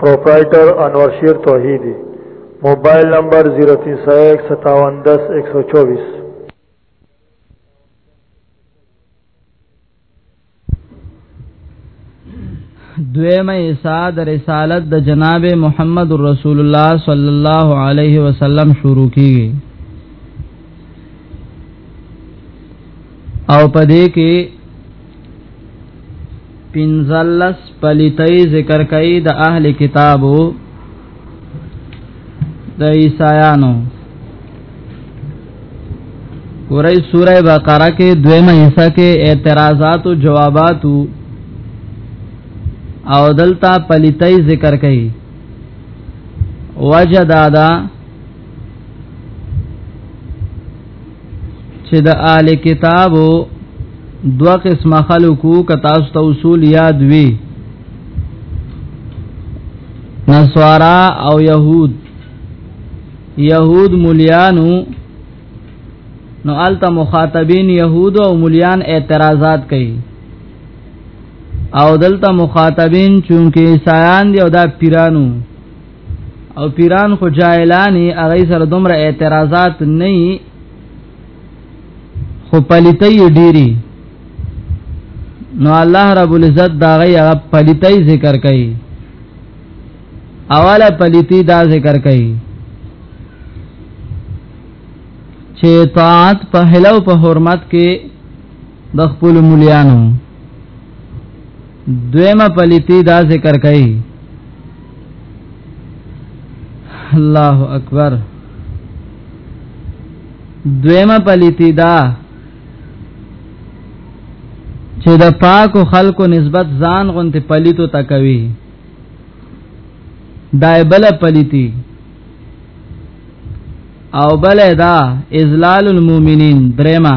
پروپرائیټر انور شیر توحیدی موبایل نمبر 03015710124 دویمه ایساد رسالت د جناب محمد رسول الله صلی الله علیه وسلم شروع کیږي او پدې کې پنزلس پلیتای ذکر کئی د اهل کتابو د عیسایانو ګورئ سوره بقره کې دویمه حصہ کې اعتراضات او جوابات او دلتا پلیتای ذکر کړي وجه دادا چې د آل کتابو دو قسم خلقو کتا است اصول یاد وی نصارا او يهود يهود مليانو نو الته مخاطبین يهود او مليان اعتراضات کوي او دلته مخاطبین چونکه عیسایان دی او دا پیرانو او پیران خو جاهلانی هغه سره دومره اعتراضات نه خو پلیتې ډيري نو الله رب العزت دا غي هغه پلیتې ذکر کوي اوله پلیتی دا ذکر کوي چې طاعت په هلو په حرمت کې د خپل مليانو دویمه پلیتی دا ذکر کړي الله اکبر دویمه پلیتی دا چې د پاکو خلکو نسبت ځان غونته پلیتو تا کوي دایبل پلیتی او بل دا ازلال المؤمنین درما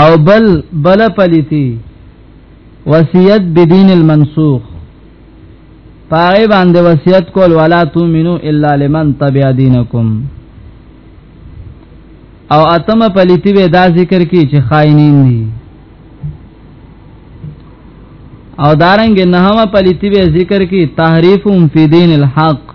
او بل بل پلیتی وصیت بدین المنسوخ پای باندې وصیت کول ولا تؤمنو الا لمن تبع دینکم او اتم پلیتی به دا ذکر کی چې خائنین دي او دارنګ نهمه پلیتی به ذکر کی تحریفهم فی دین الحق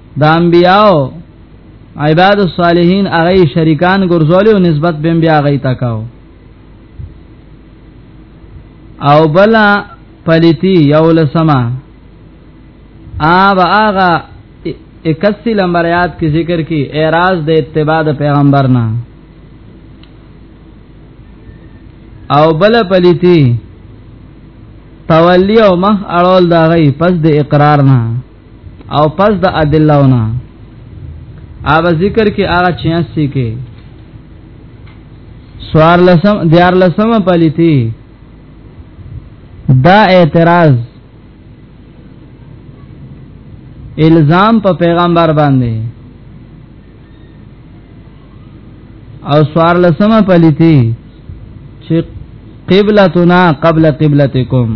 د انبیاو عباد الصالحین هغه شریکان ګرځول او نسبت بهم بیا هغه تکاو او بلا پلیتی یو لسما آب آغا اکسی لمبر آیات کی ذکر کی اعراض د اتباع د پیغمبر نه او بل پلیتی تولی او مخ اړول دا غي پس د اقرار نه او پس د ادلهونه اوبه ذکر کې هغه 86 کې سوار لسم دیار لسم پلیتی دا اعتراض الزام په پیغمبر باندې او سوار لسم پلیتی چې قبلتنا قبل قبلتکم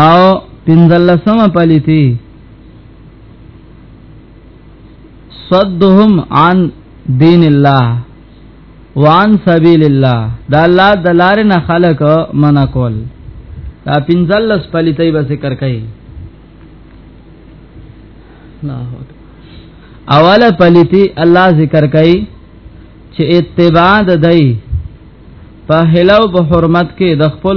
او پنځلسمه پلیتی صدهم عن دین الله وان سبیل الله دا الله د لارې نه خلق منع کول دا پنځلس پلیتې به ذکر کړي اوله پلیتی الله ذکر کړي چې اتباع د دی په هلو په حرمت کې د خپل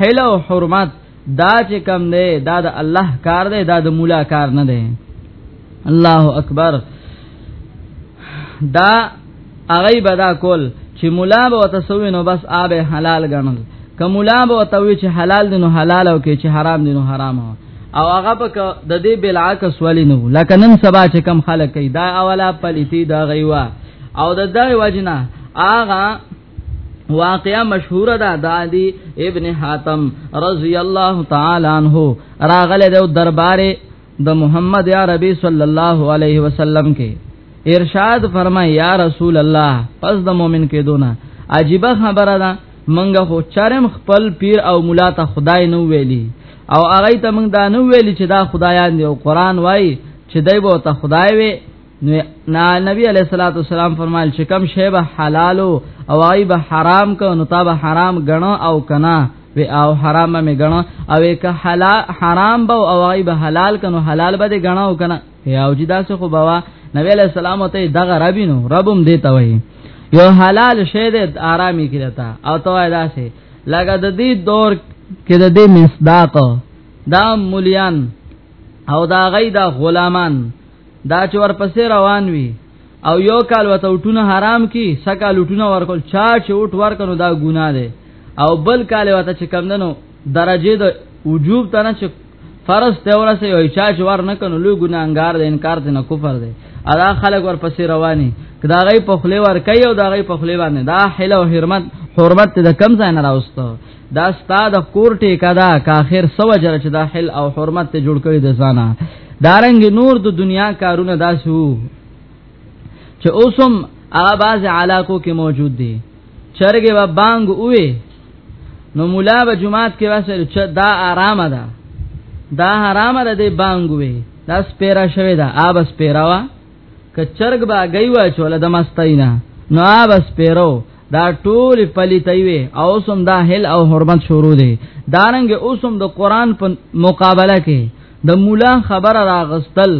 حیله او حرمت دا چې کم دی دا د الله کار دی دا د مولا کار نه دی الله اکبر دا هغه بدا کول چې مولا به وتسوي نو بس آب حلال ګڼل که مولا به وتوي چې حلال دي نو حلال او کې چې حرام دي نو حرام او او هغه په د دې بالعکس ولی نو لکه نن سبا چې کم خلک دا اوله پلیتی دا غیوا او د دغه وجنه هغه واقعا مشهور ده دادی ابن حاتم رضی الله تعالی عنہ راغله د دربار د محمد عربی صلی الله علیه وسلم کې ارشاد فرمای یا رسول الله پس د مؤمن کې دونه عجیب خبره ده منګه خو چرم خپل پیر او مولا ته خدای نو ویلی او هغه ته موږ دا نو ویلی چې دا خدایان دی او قران وای چې دای بو ته خدای وی نو نا نبی علیہ الصلوۃ والسلام فرمایل چې کم شی به حلال او ای به حرام کو نو تا به حرام غنو او کنا وی او حرام می غنو او که حلال حرام به او ای به حلال کنو حلال به غنو او کنا یا او جدا څه خو بوا نبی علیہ السلام ته دغه ربینو ربم دیتا وای یو حلال شی د آرامي کړتا او تو ادا سه لګه د دې دور کې د دې مصداق دا مليان او دا غي دا غلامان دا چې ورپسې روان وي او یو کال وته وټونه حرام کی سکه لټونه ورکول چا چې وټ ورکنو دا ګناه ده او بل کال وته چې کم دنو درجه د وجوب تنه چې فرض ته ورسه یو چا چې ور نه کنو لو ګناګار ده انکار ته نه کفر ده ادا خلک ورپسې رواني دا غي په خلی ور کوي او دا غي په خلی باندې دا حل او حرمت حرمت د کم ځای نه راوستو دا ستا د کور ټیکا دا کاخر سو جره چې دا حل او حرمت ته جوړ کړی د ځانا دارنګ نور د دنیا کارونه داسو چې اوسم هغه باز علاقو کې موجود دي چرګه و بانګ اوې نو مولا به جمعات کې واسه چې دا آرام ده دا حرام ده دی بانګ وې دا سپیرا شوی دا آب سپیرا وا ک چرګ با گئی و چول د مستینا نو آب سپیرو دا ټول پلیتای وي او سم دا هل او حرمت شروع دي دارنګ اوسم د قران په مقابله کې د مولا خبر راغستل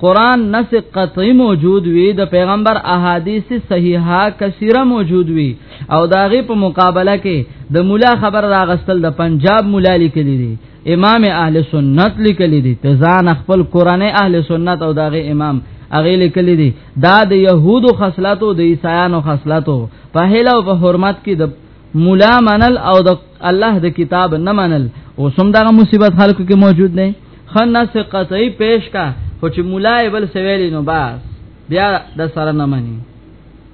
قران نس قطعی موجود وي د پیغمبر احادیث صحیحه کثیره موجود وي او داغه په مقابله کې د مولا خبر راغستل د پنجاب مولا لیکلی دي امام اهل سنت لیکلی دی ته ځان خپل قران اهل سنت او داغه امام اغه لیکلی دی دا د يهودو خصلاتو د عیسایانو خصلاتو په هله او په حرمت کې د مولا منل او د الله د کتاب نه منل او سم دغه مصیبت خلکو کې موجود نه خنس قطعی پیش کا خو چې مولای بل سویلی نو باس بیا د سره نه مني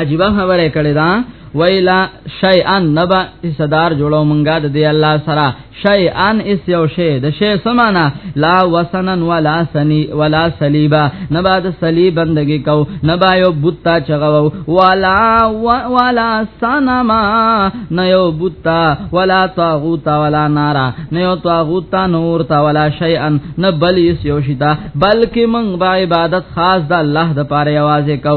عجیب خبره کړی دا ویلا شیئا نبا صدر جوړو مونږه د دی الله سره شیئا اس یو شی د شی سمانا لا وسنن ولا سنی ولا صلیبا نبا د صلیب بندگی کو نبا یو بوتا چغو ولا ولا سنما نه یو بوتا ولا طاغوت ولا نارا نه یو طاغوت نور تا ولا شیئا نه بل اس یو شی دا بلکې مونږ با عبادت خاص د الله د پاره आवाज کو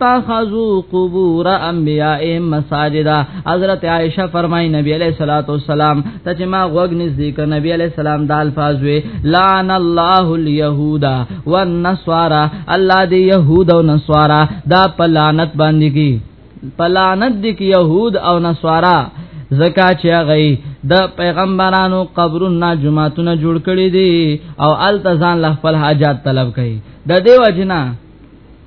تخذو قبور انبیائهم مساجدا حضرت عائشہ فرمای نبی علیہ الصلوۃ والسلام ته چې ما غوږ نږدې ک نبی علیہ السلام د الفاظ وی لعن الله اليهود والنصارى الله دی يهود او نصارا دا پلانت باندې کی پلانت دی کی يهود او نصارا زکا چې غي د پیغمبرانو قبرونه جمعهتونه جوړ کړي دي او التزان لخپل حاجات طلب کوي د دیو جنا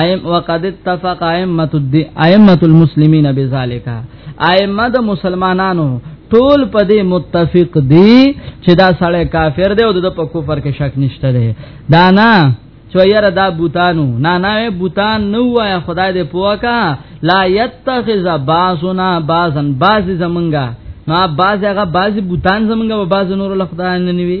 ایم وقد اتفق ائمه الد ائمه المسلمین بذالک ائمه د مسلمانانو ټول په دې متفق دي چې دا سړی کافر دی او د په کفر کې شک نشته دی دا نه چې یاره دا بوتانو نه نه بوتان نو وای خدای دې پوکا لا یتخذ باسنا بازن باز زمنګا نو باز هغه باز بوتان زمنګا باز نور لخدای نه نیوي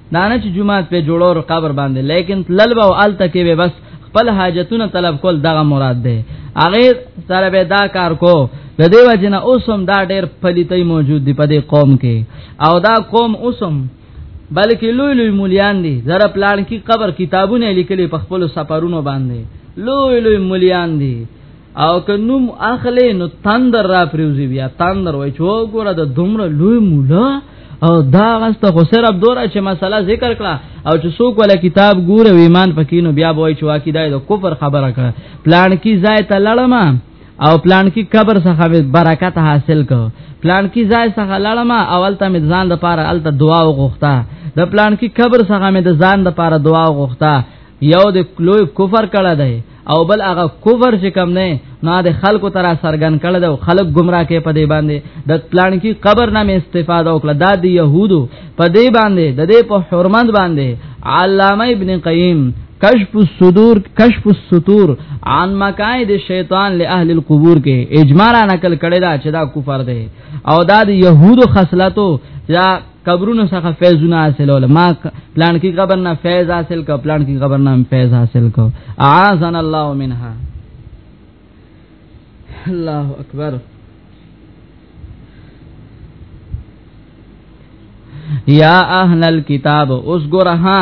دانه چې جمعات په جوړور قبر باندې لیکن تلل به او ال تکي به بس خپل حاجتونه طلب کول دغه مراد ده هغه سره به دا کار کو د دې وجنه اوسم دا ډېر پلیتې موجود دی په دې قوم کې او دا قوم اوسم بلکې لوی لوی مولیان دي زره پلان کې قبر کتابونه لیکلي په خپل سفرونو باندې لوی لوی مولیان دي او که نوم اخلي نو تندر را پریوزي بیا تندر وای چو ګوره د دومره لوی مولا او دا غسته خو سره دوره چې مسله ذکر کړه او چې څوک ولا کتاب ګوره و ایمان پکې نو بیا وای چې واکې دا د کفر خبره کړه پلان کې ځای ته لړم او پلان کې قبر څخه برکت حاصل کو پلان کې ځای څخه لړم اول ته مې ځان د پاره الته دعا وغوښته د پلان کې قبر څخه مې د ځان د پاره دعا وغوښته یو د کلوې کفر کړه دی او بل هغه کفر چې کم نه نه د خلکو ترا سرګن کړه د خلک گمراه کې په دې باندې د پلان کې قبر نامه استفاده وکړه د دې يهودو په دې باندې د دې په حرمت باندې علامه ابن قیم کشف الصدور کشف الستور عن مقاعد الشیطان لاهل القبور کې اجماع را نقل کړي دا چې دا کفر دی او دا د يهودو خصلتو یا قبرونو څخه فیضونه حاصلول ما پلان کې قبر نه فیض حاصل کو پلان کې قبر نه فیض حاصل کو اعاذن الله منها الله اکبر یا اهل الكتاب اوس ګره ها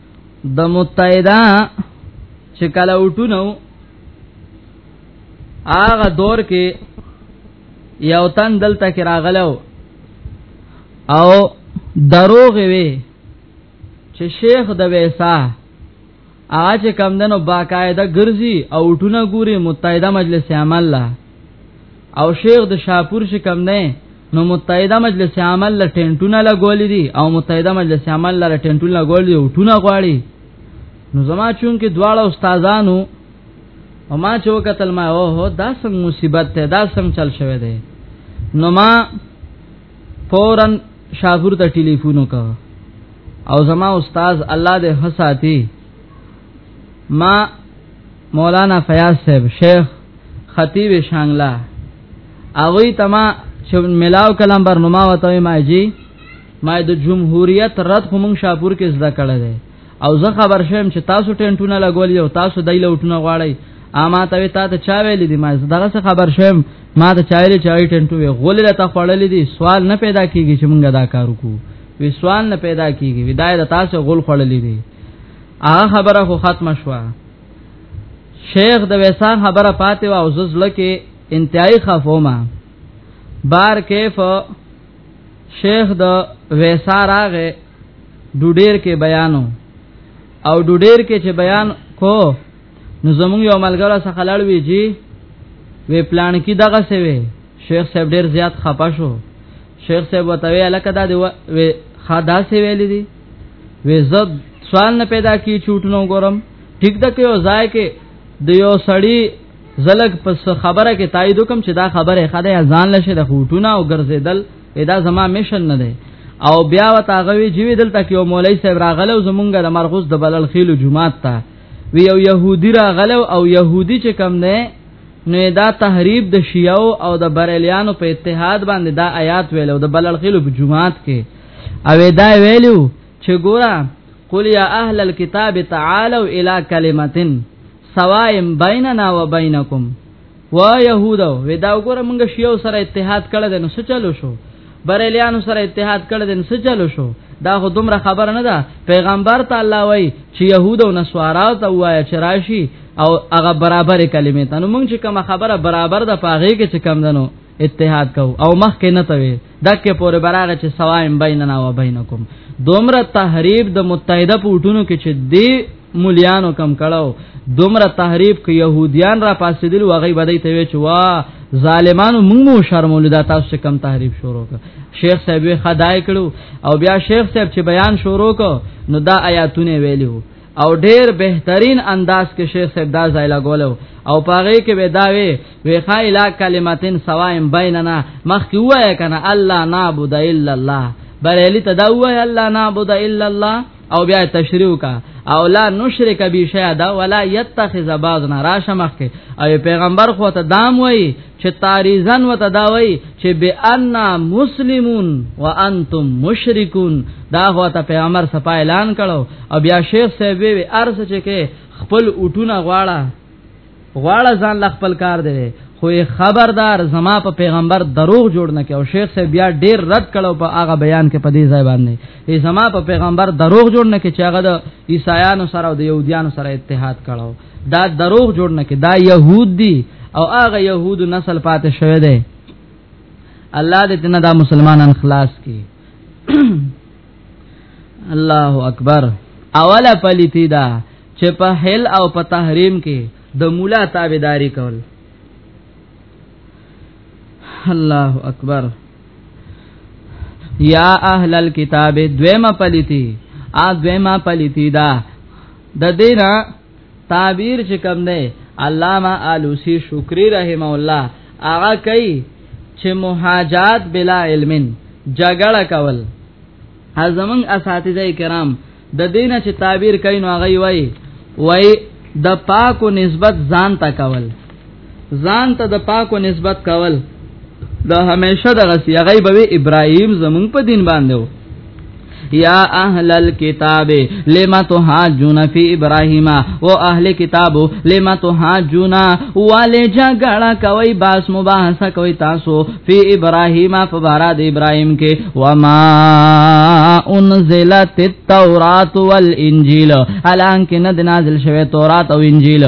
د متحده چې کله وټونو هغه دور کې یو تن دلته کې راغلو او دروغ وی چې شیخ د ویسا اج کم دنو باقاعده ګرځي او ټونه ګوري متحده مجلس عمل لا او شیخ د شاپور چې کم نه نو متحده مجلس عمل له ټینټونه لګولې دي او متحده مجلس عمل له ټینټونه لګولې دي او ټونه غواړي نو زما چون کې دواړه استادانو او ما چې وکتل ما او هو دا څنګه مصیبت ته دا څنګه چل شوی دی نو ما فورن شاپور ته ټلیفون وکړ او زما استاد الله دې حساتی ما مولانا فیاض صاحب شیخ خطیب شانګلا هغه تما چې ملاو کلام برنامه وته ما جی ما د جمهوریت رد خو مونږ شاپور کې زده کړه ده او زه خبر شوم چې تاسو ټینټونه لګولې او تاسو دایله وټونه غواړئ اما ته تا ته چا ویل دي ما دغه څه خبر شوم ما ته چا ویل چې اړ ټینټو وی غولې ته خړلې دي سوال نه پیدا کیږي چې مونږ دا کار وکړو وی سوال نه پیدا کیږي ودای د تاسو غول خړلې دي هغه خبره خو ختمه شوه شیخ د ویسان خبره پاتې و او ززل کې انتهایی خفوما بار کیف شیخ د ویسا راغه ډوډیر کې بیانو او ډوډیر کې چې بیان کو نو زمونږ یو ملګری څخه لړوي جی وی پلان کې دغه سوي شیخ صاحب ډیر زیات خپه شو شیخ صاحب وتوی الکه دا دی وی خدا سی ویل دي وی زد سوال نه پیدا کی چوټنو ګورم ټیک د کيو ځای کې د یو سړی زلګ پس خبره کې تایید کوم چې دا خبره خدای ځان لشه د خوټونه او ګرځیدل ادا زما میشن نه دی او بیا وتاغوی جیوی دلته کې یو مولای صاحب راغلو زمونږ د مرغوز د بلل خیلو جمعات ته وی یو يهودي راغلو او يهودي چې کم نه نو دا تحریب د شیعو او د بریلیانو په اتحاد باندې دا آیات ویل او د بللخیلو په جمعات کې او دا ویلو چې ګورا قل یا اهل الكتاب تعالوا الى کلمه سواء بیننا وبینکم و يهودو ودا وګوره موږ شیعو سره اتحاد کړل نو څه چلو شو بریلیانو سره اتحاد کړ دین څه چلو شو دا خو دومره خبر نه ده پیغمبر تعالی وای چې يهود او نصارا ته وای چې راشي او هغه برابر کلمې ته نو موږ چې کوم خبره برابر ده پاغه کې چې کم دنو اتحاد کو او مخ کې نه توي دکې پورې براغه چې سوایم بیننا و بینکم دومره تحریب د متحده پورتونو کې چې دی مولیانو کم کړو دومره تحریف ک يهوديان را پاسېدل وغي بدای ته وی چوا ظالمانو موږ مو شرمول دا تاسو کم تحریف شروع ک شیخ صاحب خدای کړو او بیا شیخ صاحب چې بیان شروع ک نو دا آیاتونه ویلو او ډیر بهترین انداز کې شیخ صاحب دا ځای لګولو او پاره کې به دا وی وی خایلا کلمتین سوایم بیننا مخ کې وای کنه الله نعبد الا الله بریلی ته دا وای الله نعبد الا الله او بیا تشریح کا او لا نشرک بی شیا دا ولا یتخذ بعضنا راشه مخه او پیغمبر خو ته دام وای چې تاریزن وته دا وای چې بأننا مسلمون وانتم مشرکون دا هو ته پیغمبر صفا اعلان کړو او بیا شیخ صاحب وی ارس چې کې خپل اوټونه غواړه غواړه ځان ل خپل کار دی خو خبردار زما په پیغمبر دروغ جوړ نه کې او شیخ صاحب بیا ډیر رد کړو په هغه بیان کې په دې ځای باندې ای زما په پیغمبر دروغ جوړ نه کې چې هغه د عیسایانو سره او د يهودانو سره اتحاد کړو دا دروغ جوړ نه کې دا يهود دي او هغه يهود نسل پاتې شوی دی الله دې تنه دا مسلمانان خلاص کړي الله اکبر اوله پلیتی دا چې په حل او په تحریم کې د مولا تابعداري کول الله اکبر یا اهل الكتاب دویمه پلیتی ا دویمه پلیتی دا د دینا تعبیر چې کوم دی علامه الوسی شکری رحم الله هغه کوي چې مهاجات بلا علمن جګړه کول ازمن اساتذه کرام د دینه چې تعبیر کوي نو هغه وایي وایي د پاکو نسبت ځان تا کول ځان ته د پاکو نسبت کول د همیشه د غسی غیب وی ابراهیم زمون په دین باندې وو یا اهل الكتاب لما تهاجون فی ابراهیم او اهل کتاب لما تهاجون والے جګړه کوي باس مباحثه کوي تاسو فی ابراهیم په بارا د ابراهیم کې وما انزلت التوراۃ والانجیل الان کې نه نازل شوه تورات او انجیل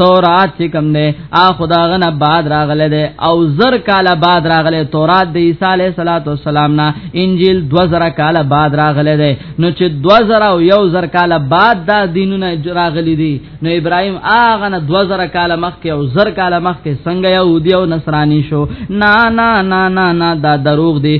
تورات چې کوم دی ا خدا غنه بعد راغله ده او زر کاله بعد راغله تورات د عیسی علیه صلوات والسلام نه انجیل 2000 کاله بعد راغله ده نو چې 2000 او یو زر کاله بعد دا دینونه راغلي دي نو ابراهیم اغه نه 2000 کاله مخکې او زر کاله مخکې څنګه يهودي او نصراني شو نه نه نه نه دا دروغ دي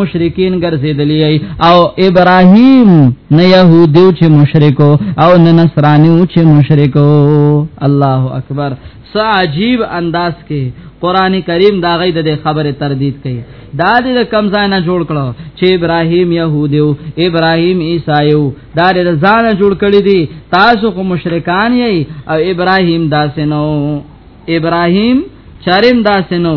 مشرکین ګرځیدلی او ابراهیم نه يهودیو چې مشرکو او نه نصرانیو چې مشرکو الله اکبر سا عجیب انداز کې قران کریم دا غي د خبره تردید کوي دا د کمزای نه جوړ کړو چې ابراهیم يهودیو ابراهیم عیسایو دا د ځان جوړ کړی دي تاسو خو مشرکان یې او ابراهیم داسنو ابراهیم چریم داسنو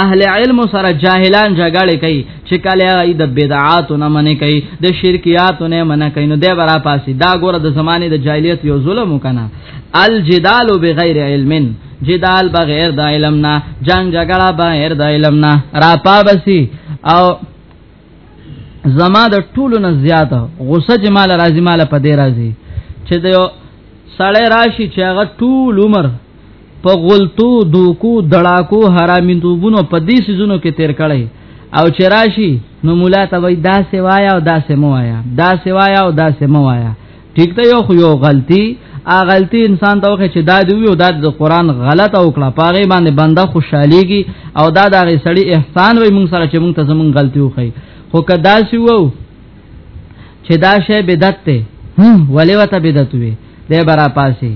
اهل علم سره جاهلان جګړه کوي چې کله ای د بدعات نه منې کوي د شرکیات نه منې کوي نو دی برا پاسي دا ګوره د زمانه د جاهلیت یو ظلم وکنه الجدال بغیر علم جدال بغیر د علم نه جنگ جګړه بغیر د علم نه را پابسي او زما د ټولو نه زیات غوسه چې مال راځي مال په دې راځي چې د سړی راشي چې هغه ټول عمر په غلطو دوکو دړاکو حرامینتوبونو په دې سيزونو کې تیر کړي او چې راشي نو مولا ته وای دا سوایا او دا سموایا دا سوایا او دا سموایا ټیک ته یو خو یو غلطي ا غلطي انسان ته وخت چې دا دی او دا د قران غلط او کړه پاغه باندې بنده خوشحاليږي او دا د سړي احسان وي مونږ سره چې مونږ ته زمونږ غلطي وخی خو کدا سی وو چې دا شی بدعت ته ولې وته بدعت وي دی برا پاسي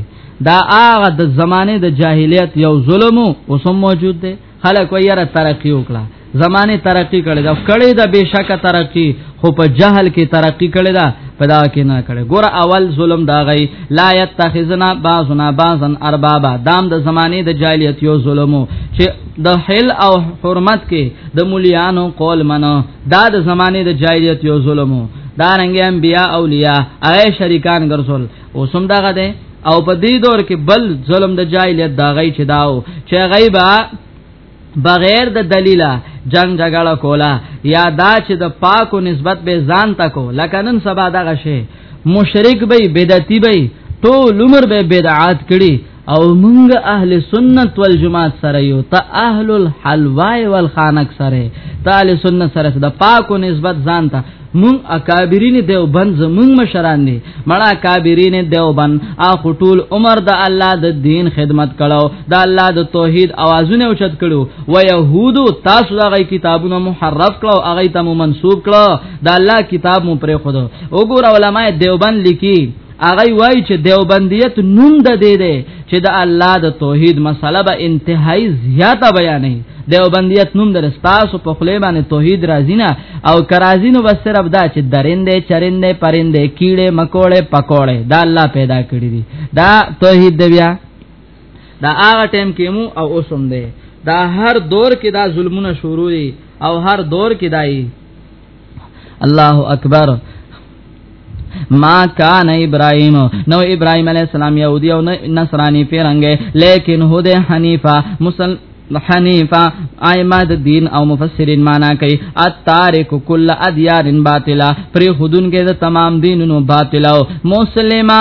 دا هغه د زمانه د جاهلیت یو ظلم او سم موجود دی خلک ویره ترقی وکړه زمانه ترقی کړي دا کړي دا بشکه ترقی خو په جهل کې ترقی کړي دا پدا کې نه کړي ګور اول ظلم دا غي لا يتخذنا بعضنا بعضا اربابا دام د دا زمانه د جاهلیت یو ظلمو چې د حل او حرمت کې د مليانو قول منو دا د زمانه د جاهلیت یو ظلم دا رنګ انبیا اولیاء هغه شریکان ګرځول او سم دغه ده او په دې دور کې بل ظلم د جاهلیت دا غي چې داو چې غیبا بغیر د دلیلا جنگ جګړه کولا یا دا چې د پاکو نسبت به ځان تکو لکه نن سبا دغه شی مشرک به بدعتي به ټول عمر به بدعات کړي او مونږ اهل سنت والجماعت سره یو ته اهل الحلوا والخانق سره ته اهل سنت سره د پاکو نسبت ځان ته مون اکابرین دیوبند زمون مشران دي مړه اکابرین دیوبند اخ ټول عمر د الله د دین خدمت کړو د الله د توحید اوازونه اوچت کړو و يهودو تاسو د غي کتابونه محرف کړو هغه ته منسوب کړو د الله کتاب مو پرې خود وګوره علماء دیوبند لیکي هغه وای چې دیوبندیت نوم د دې دی چې د الله د توحید مسله به انتهایی زیاته بیانې دیوبندیت نوم د رستاسو په خلی باندې توحید راځي نه او کرازینو بس صرف دا چې درندې چرندې پرندې کیړې مکوړې پکوړې دا الله پیدا کړی دی دا توحید دی بیا دا هغه ټیم کې مو او اوسم دی دا هر دور کې دا ظلمونه شروع دي او هر دور کې دای الله اکبر ما کان ابراهیم نو ابراهیم علی السلام یهودی او نصرانی پیرنګ لیکن هو ده حنیفه مسلمان حنیفا ائمه دین او مفسرین معنا کوي اتارک کل ادیان باطلا پر خودن کې د تمام دینونو باطلا او مسلمه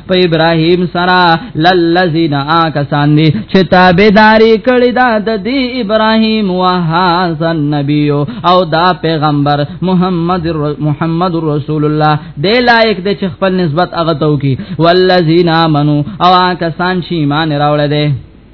په ابراهيم سرا للذین آکسان دی چې تابعداري کړی دا د دی ابراهيم وهذا نبی او دا پیغمبر محمد محمد رسول الله دی لایق دی چې خپل نسبت هغه تو کی والذین امنو او آکسان چې ایمان راوړل دي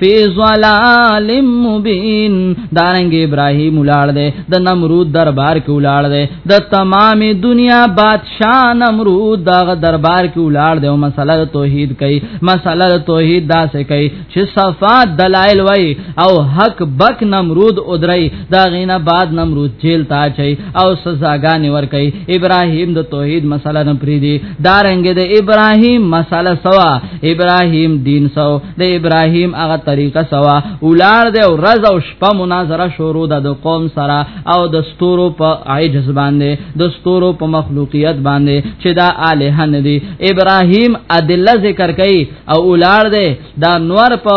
فی ظلال مبین دارنګ ابراهیم ولاړ دی د نمرود دربار کې ولاړ دی د تمام دنیا بادشاہ نمرود دغه دربار کې ولاړ دی او مسله توحید کوي مسله توحید داسې کوي چې صفات دلایل وای او حق بک نمرود ادرای دا غینه بعد نمرود جیل تا چي او سزاګانې ور کوي ابراهيم د توحید مسله نه پری دي دا رنګ د ابراهيم مسله سوا ابراهيم دین سو د ابراهيم هغه طریقه سوا اولار د ورځ او شپه مناظره شروع ده د قوم سره او د ستورو په عجز باندې د ستورو په مخلوقیت باندې چې دا الہ نه دي ابراهيم ادله ذکر کوي او اولار ده دا نور په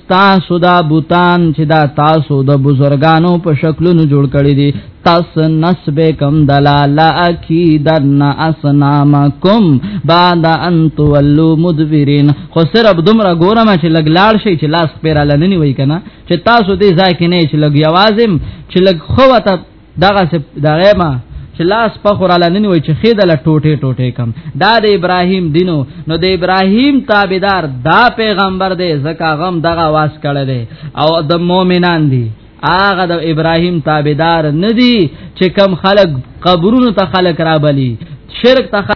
تاسو دا بوتان چې دا تاسو د بزرګانو په شکلونو جوړ کړی دي تاسو نسبکم دلالا اکیدن اسنامکم بعد ان تولوا مدبرین خو صرف دومره ګورم چې لګلاړ شي چې لاس پیرا لننی وای کنه چې تاسو دې ځای کې نه چې لګ یوازم چې لګ خو وته دغه دغه ما چې لاس په خوراله نه وي چې خېدل ټوټه ټوټه کم دا د ابراهیم دینو نو د ابراهیم تابعدار دا پیغمبر دی زکه غم دغه واس کړه دی او د مؤمنان دی هغه د ابراهیم تابعدار نه دی چې کم خلق قبرونو ته خلق را بلی شرک ته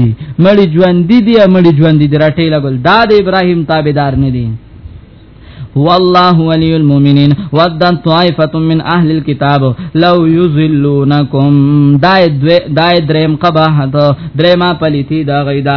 دي مړي ژوند دي دي مړي ژوند دي راټي لګل دا د ابراهيم تابعدار نه دي هو الله ولي المؤمنين ود طائفه من اهل الكتاب لو يذلونكم دای دوی دای دریم قباحت درما پلیتی دا غیدا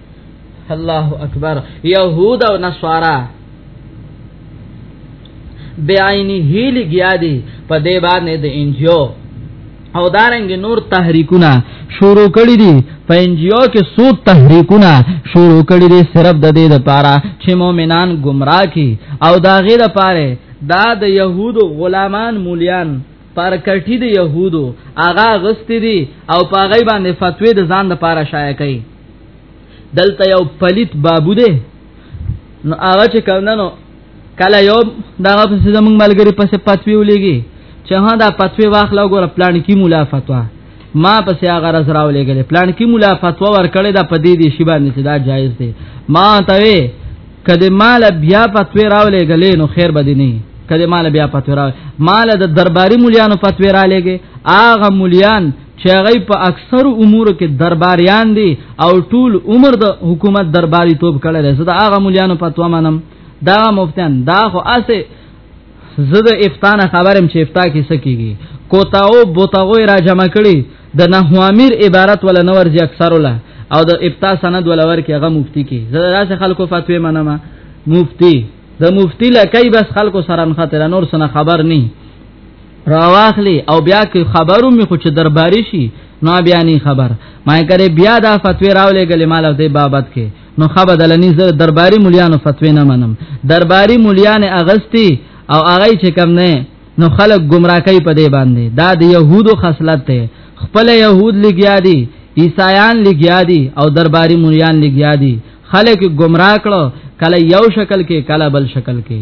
الله اکبر يهود او نصارا بیاینی هیل گیا دی په دې باندې د انجیو او دارنګ نور تحریکونه شروع کړی دي په انجیو کې سو تحریکونه شروع کړی دي صرف د دې لپاره چې مؤمنان گمراه کی او دا غیر لپاره دا د يهودو غلامان مولیان پر کټی د يهودو اغا غستی دي او پاغي باندې فتوی د ځان لپاره شایع کړي دلته یو پلیت بابو دی نو هغه چې کمندنو کله یو دا په زمنګ ملګری پسې پاتوی ولېږي چې ها دا پاتوی واخلا ګور پلان کې مولا فتوا ما پسې هغه راز راولېګل پلان کې مولا فتوا ورکړې دا پدې دي شی باندې چې دا جایز دی ما ته وی کله مال بیا پاتوی راولېګلې نو خیر بد نه کله مال بیا پاتوی را مال د درباري مولیانو پاتوی را لېګي اغه مولیان چې هغه په اکثر امور کې درباریان دي او ټول عمر د حکومت درباري توپ کړي ده زه د هغه مليانو فتوا منم دا مفتیان دا خو اسه زه د افتانه خبرم چې افتا کې سکیږي کوتاو بوتاو را جمع کړي د نحوامیر عبارت ولا نور جی اکثر ولا او د افتا سند ولا ور کې هغه مفتی کې زه داسې خلکو فتوی منم مفتی د مفتی لکای بس خلکو سره خاطر نور سره خبر نه راواخلی او بیا که خبرو می خو چې درباري شي نو بیا نه خبر ما کرے بیا دا فتوی راولې ګلې مال او دې بابت کې نو خبر دلنی زر درباري مليانو فتوی نه منم درباري مليان اغستی او هغه چې کم نه نو خلق گمراه کوي په دې باندې دا د يهودو خصلت ته خپل يهود لګیا دي عیسایان لګیا دي او درباري مليان لګیا دي خلق گمراه کړو کله یو شکل کې کله بل شکل کې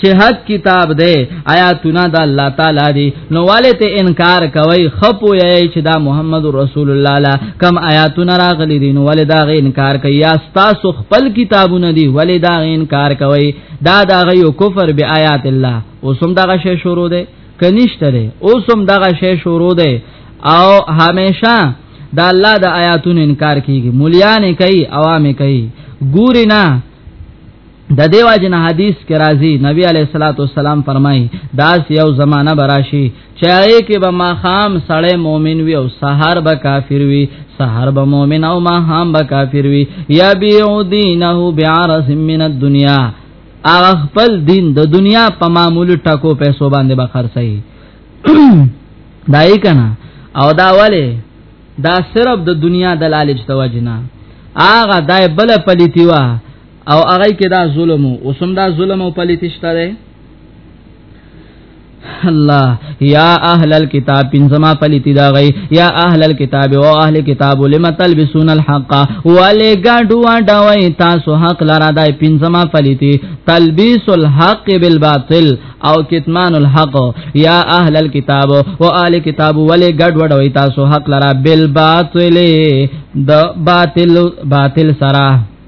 چې حق کتاب دی آیاتونه د الله تعالی دی نو والے ته انکار کوي خپو یې چې دا محمد رسول الله لا کم آیاتونه راغلي دي نو والے دا غي انکار کوي یا تاسو خپل کتابونه دي والے دا غي انکار کوي دا دا غي کفر به آیات الله اوسم دا غي شروع ده کنيشته ده اوسم دا غي شروع ده او همیشه دا الله د آیاتونو انکار کوي مليان کوي عوام کوي ګوري نه د دیو جن حدیث کې راځي نبی علیہ الصلوۃ والسلام فرمایي داس یو زمانہ براشي چاہے کې به ما خام سړی مؤمن وي او سحر به کافر وي سحر به مؤمن او ما هم به کافر وي یا بیو دینه بعرض من الدنیا هغه خپل دین د دنیا په معمول ټکو پیسو باندې به خرڅي دای کنا او دا ولی دا صرف د دنیا د لالچ توجنا هغه دای بل پلیتیوا او هغه کې دا ظلم او سم دا ظلم او پلیتشته ده الله یا اهل الكتاب پنځما پلیتی دا غي یا اهل الكتاب او اهل کتاب لم تلبسون الحق ولی ګډو ډوي تاسو حق لرا دای پنځما پلیتی تلبیس الحق بالباطل او کتمان الحق یا اهل الكتاب او اهل کتاب ولی ګډو ډوي تاسو حق لرا بالباطل د باطل باطل سره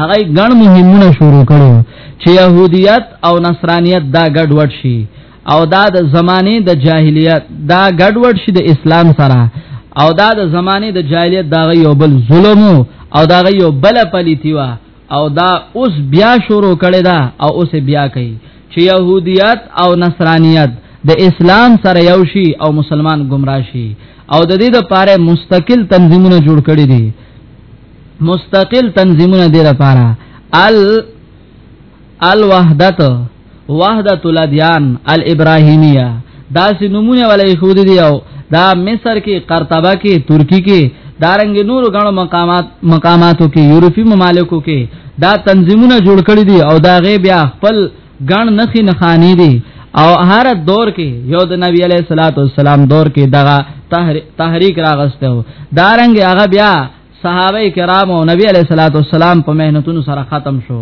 هغه ګڼ مهمونه شروع کړو چې يهوديت او نصرانيت دا ګډوډ شي او دا د زمانه د جاهلیت دا ګډوډ شي د اسلام سره او دا د زمانه د جاهلیت دا یو بل ظلم او دا یو بل پلیتی وا او دا اوس بیا شروع کړي دا او اوس بیا کوي چې يهوديت او نصرانيت د اسلام سره یو شي او مسلمان گمراه شي او د دې لپاره مستقل تنظیمونه جوړ کړي دي مستقل تنظیمونه دی لپاره ال الوحدت وحدت الادیان الابراهیمیه دا سي نمونه ولې خود دی او دا مصر کې قرطبه کې ترکی کې دارنګ نورو غنو مقامات مقاماتو کې یورپی ممالکو کې دا تنظیمونه جوړ کړی دي او دا غي بیا خپل ګڼ نخي نخانی دي او هر دور کې یو د نبی علی صلوات و سلام دور کې دغه تحریک راغسته و دارنګ هغه بیا صحابه کرام او نبی علی صلوات و سلام په مهنتونو سره ختم شو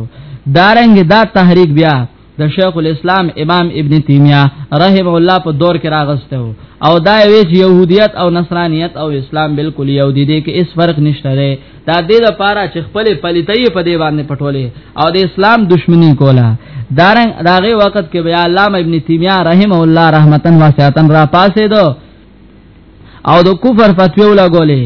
دارنګ دا تحریک بیا د شیخ الاسلام امام ابن تیمیه رحم الله په دور کې راغسته او دا وی چې يهودیت او نصرانیت او اسلام بالکل یو دي دي کې اس فرق نشته دا دې د پاره چې خپل پلیتې په دی باندې پټولې او د اسلام دشمنی کوله دارنګ داغه وخت کې بیا علامه ابن تیمیه رحم الله رحمتن واسعتن را پاسې دو او د کفر فتوی ولا ګولې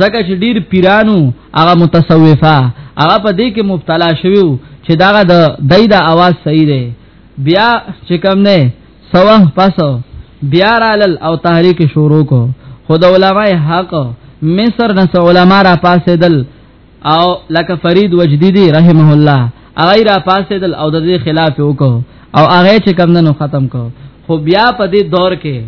ځکه چې ډیر پیرانو هغه متصوفه هغه په دې کې مبتلا شویو چې دا د دای د आवाज صحیح دی بیا چې کوم نه سوه پس بیا رالل او تحریک شروع کو خود علماء حق مصر نس علماء را پاسدل او لکه فرید وجدی دی رحمه الله هغه را پاسدل او د دې خلاف وکاو او هغه چې کمندنو ختم کو خو بیا په دې دور کې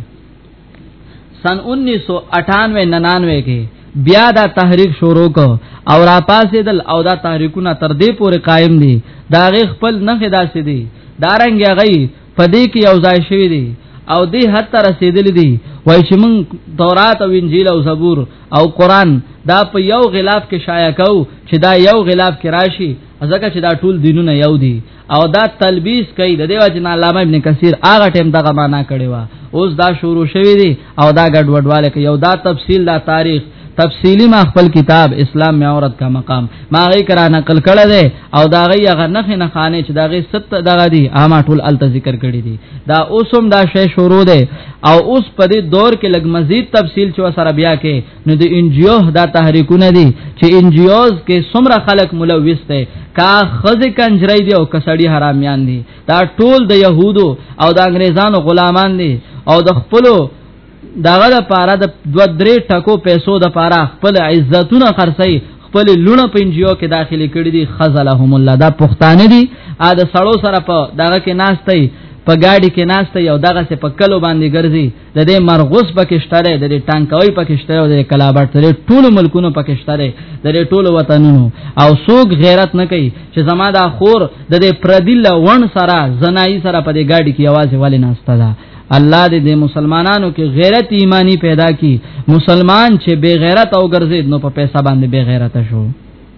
سن 1998 99 کې بیا دا تحریک شروع کو او را پاسېدل او دا تحریکونه تر دې پورې قائم دي دا غي خپل نه خدا سي دي دارنګ غي په دې کې یو ځای شوی دی او دې حتی رسیدل دي وای چې مون تورات او انجیل او زبور او قران دا په یو غلاف کې شایع کو چې دا یو غلاف کې راشي ځکه چې دا ټول دینونه یو دي او دا تلبیس کوي د دیو جن علامه ابن کثیر هغه ټیم دغه معنا کړی و اوس دا شروع شوی دی او دا ګډوډواله کې یو دا تفصیل دا تاریخ تفصیلی ما خپل کتاب اسلام می عورت کا مقام ما غي کرا نقل کړه ده او دا غي هغه نخ نه خانه چې دا غي ست دغه دي اما ټول ال ذکر کړی دي دا اوسم دا شی شروع ده او اوس په دې دور کې لګ مزید تفصیل چې وسره بیا کې نو د انجیو دا تحریکونه دي چې انجیوز کې سمره خلق ملوث ده کا خزه کنجری دی او کسړی حرامیان دي دا ټول د يهودو او د انګريزانو غلامان دي او د خپلو دغه د پاره د دو درې ټکو پیسو د پاره خپل عزتونه خرڅي خپل لونه پنجيو کې داخلي کړي دي خزلهم الله دا پښتانه دي ا د سړو سره په دغه کې ناشته په گاډي کې ناشته یو دغه څه په کلو باندې ګرځي د دې مرغوس پکشته ده د دې ټانکوي پکشته ده د کلابړ تر ټول ملکونو پکشته ده د دې ټول وطنونو او سوق غیرت نه کوي چې زما دا خور د دې پردیل ون سره زنای سره په دې گاډي کې आवाज والے ناشته ده الله دې د مسلمانانو کې غیرت ایمانی پیدا کی مسلمان چې بے غیرت او ګرځید نو په پیسې باندې بے غیرت شو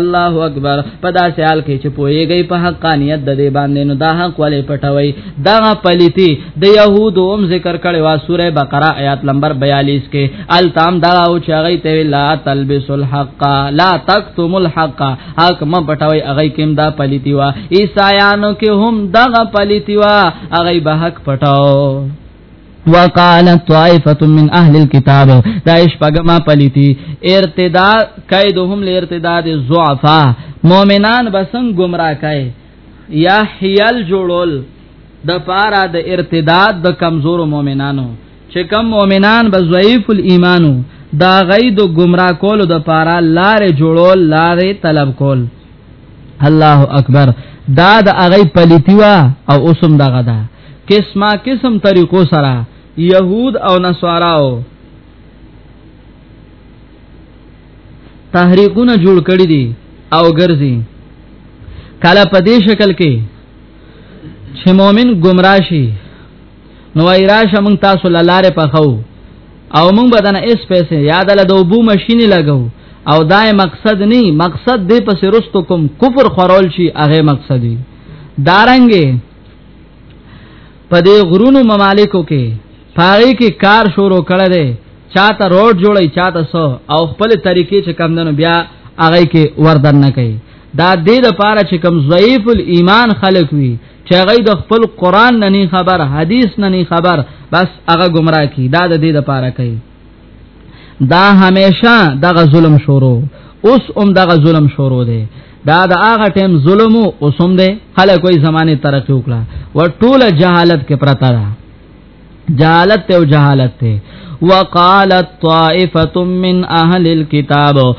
الله اکبر په داسې حال کې چې پويږي په حقانيت د دې باندې نو دا حق ولې پټوي دا پليتي د يهودو هم ذکر کړي وا سوره بقره آیات نمبر 42 کې التام دا او چې هغه ته لا تلبس الحق لا تکتم الحق حق م پټوي هغه کې دا پليتي وا عيسایانو کې هم دا پليتي وا هغه به حق پټاو وقال طائفه من اهل الكتاب دایش پغما پلیتی ارتدا کیدهم لارتداد الضعفا مؤمنان بسنګ گمراه کای یا حیل جوړول د پارا د ارتداد د کمزور مؤمنانو چې کم مؤمنان به ضعیف الایمانو دا غید گمراه کولو د پارا لار جوړول لار طلب کول الله اکبر دا د اغه پلیتیوا او اوسم دغه دا قسمه قسم طریقو سره يهود او نصاراو تحریکونه جوړ کړی دي او ګرځي کله په دې شکل کې چې مؤمن گمراه شي نو ایراشه مونږ تاسو لاره په خو او مونږ بدن اس پیسې یاد له دوبو ماشيني لګو او دای مقصد نه مقصد دې پس رستو کوم کفر خورول شي هغه مقصدی دارنګې په دې غرونو ممالکو کې پاره کې کار شروع کړی دی چاته روډ جوړي چاته سو او خپل طریقې چې کم دنو بیا هغه کې وردن نه کوي دا دې د پاره چې کم ضعیف الایمان خلق وي چې هغه د خپل قران نه نه خبر حدیث نه نه خبر بس هغه گمراه کی دا د دې د پاره کوي دا همیشه دغه ظلم شروع اوس هم دغه ظلم شروع دی دا د هغه ټیم ظلم او سم دی خلک کوئی زمانه ترقی وکړه و ټول جهالت کې پرتا ده جهالت ته او جهالت ته وقالت طائفه من اهل الكتاب